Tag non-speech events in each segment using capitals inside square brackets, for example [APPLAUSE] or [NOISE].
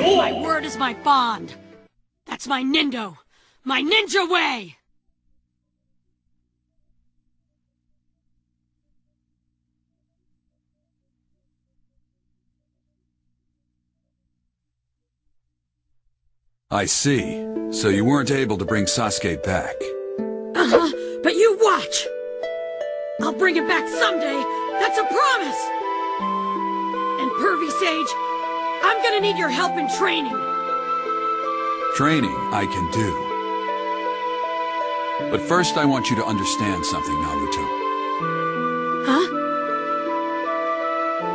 My word is my bond. That's my Nindo. My ninja way! I see. So you weren't able to bring Sasuke back. Uh-huh, but you watch! I'll bring him back someday, that's a promise! And Pervy Sage, I'm gonna need your help in training. Training I can do. But first I want you to understand something, Naruto. Huh?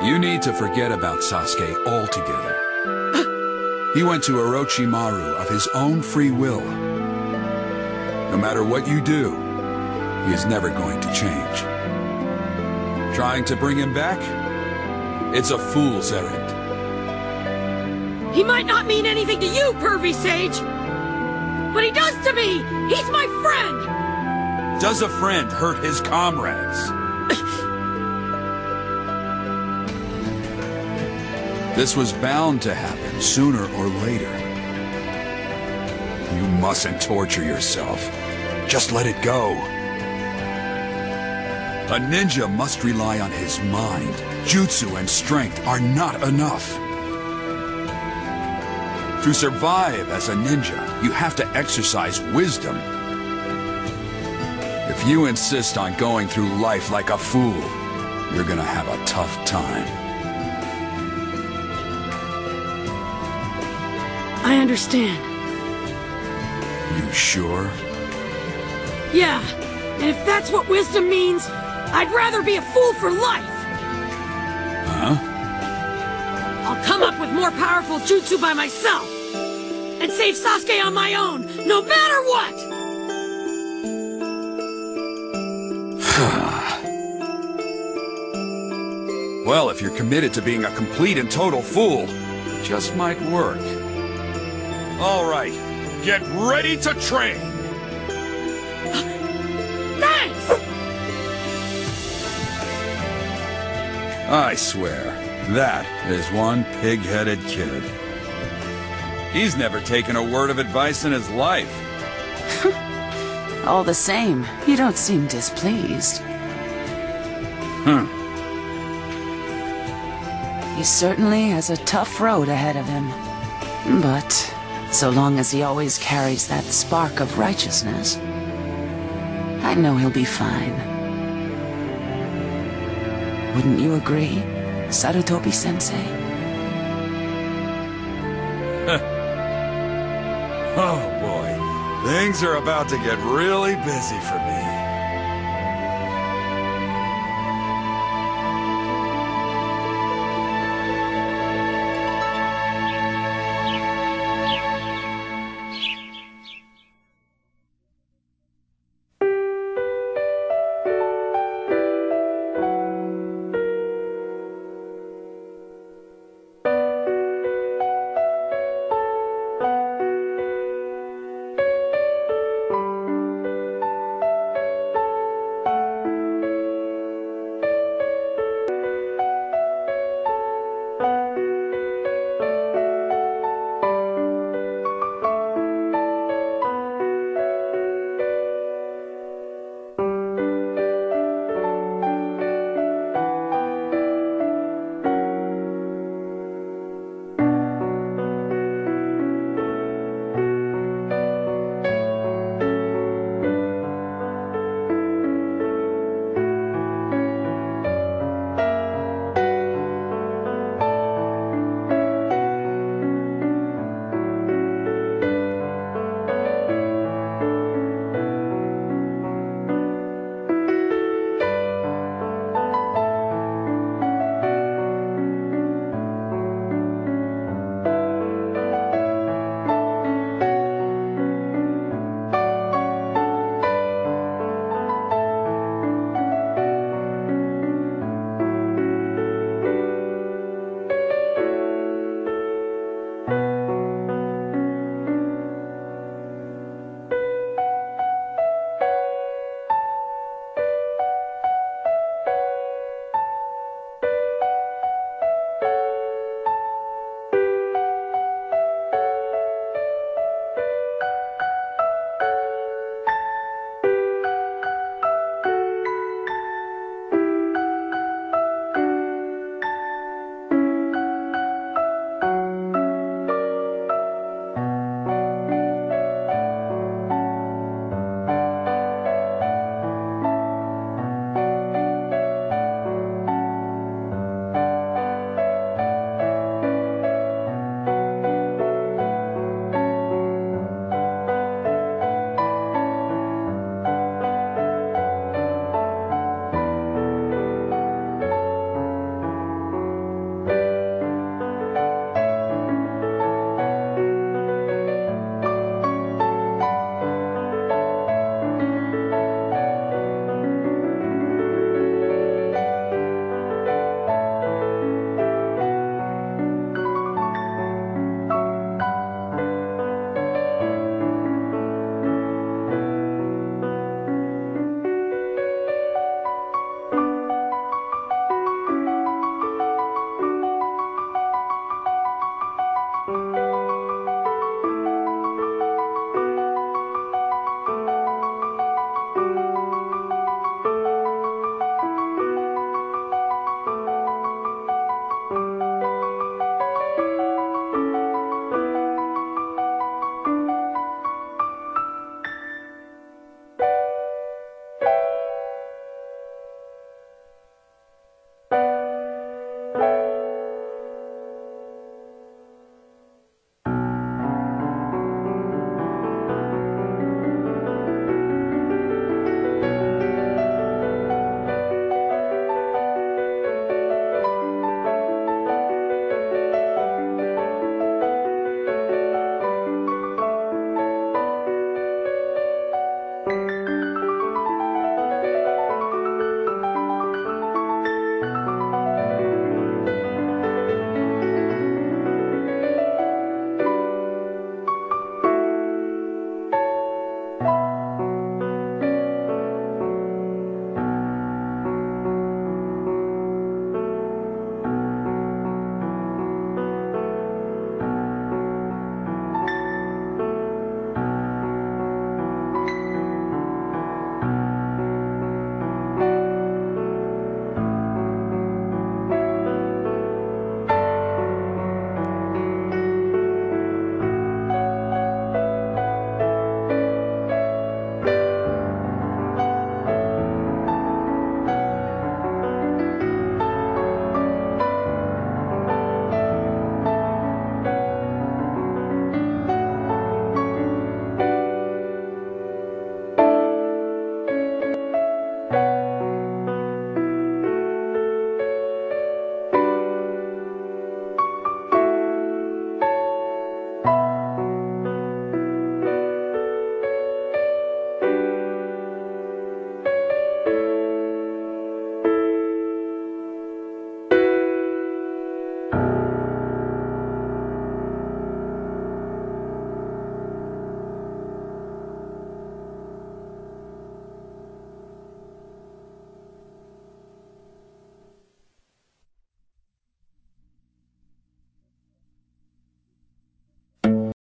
You need to forget about Sasuke altogether. He went to Orochimaru of his own free will. No matter what you do, he is never going to change. Trying to bring him back? It's a fool's errand. He might not mean anything to you, Pervy Sage! But he does to me! He's my friend! Does a friend hurt his comrades? this was bound to happen sooner or later. You mustn't torture yourself. Just let it go. A ninja must rely on his mind. Jutsu and strength are not enough. To survive as a ninja, you have to exercise wisdom. If you insist on going through life like a fool, you're gonna have a tough time. I understand. You sure? Yeah, and if that's what wisdom means, I'd rather be a fool for life! Huh? I'll come up with more powerful jutsu by myself! And save Sasuke on my own, no matter what! [SIGHS] well, if you're committed to being a complete and total fool, it just might work. All right, get ready to train! Thanks! I swear, that is one pig-headed kid. He's never taken a word of advice in his life. [LAUGHS] All the same, you don't seem displeased. Hmm. He certainly has a tough road ahead of him. But so long as he always carries that spark of righteousness, I know he'll be fine. Wouldn't you agree, Sarutobi-sensei? [LAUGHS] Oh boy, things are about to get really busy for me.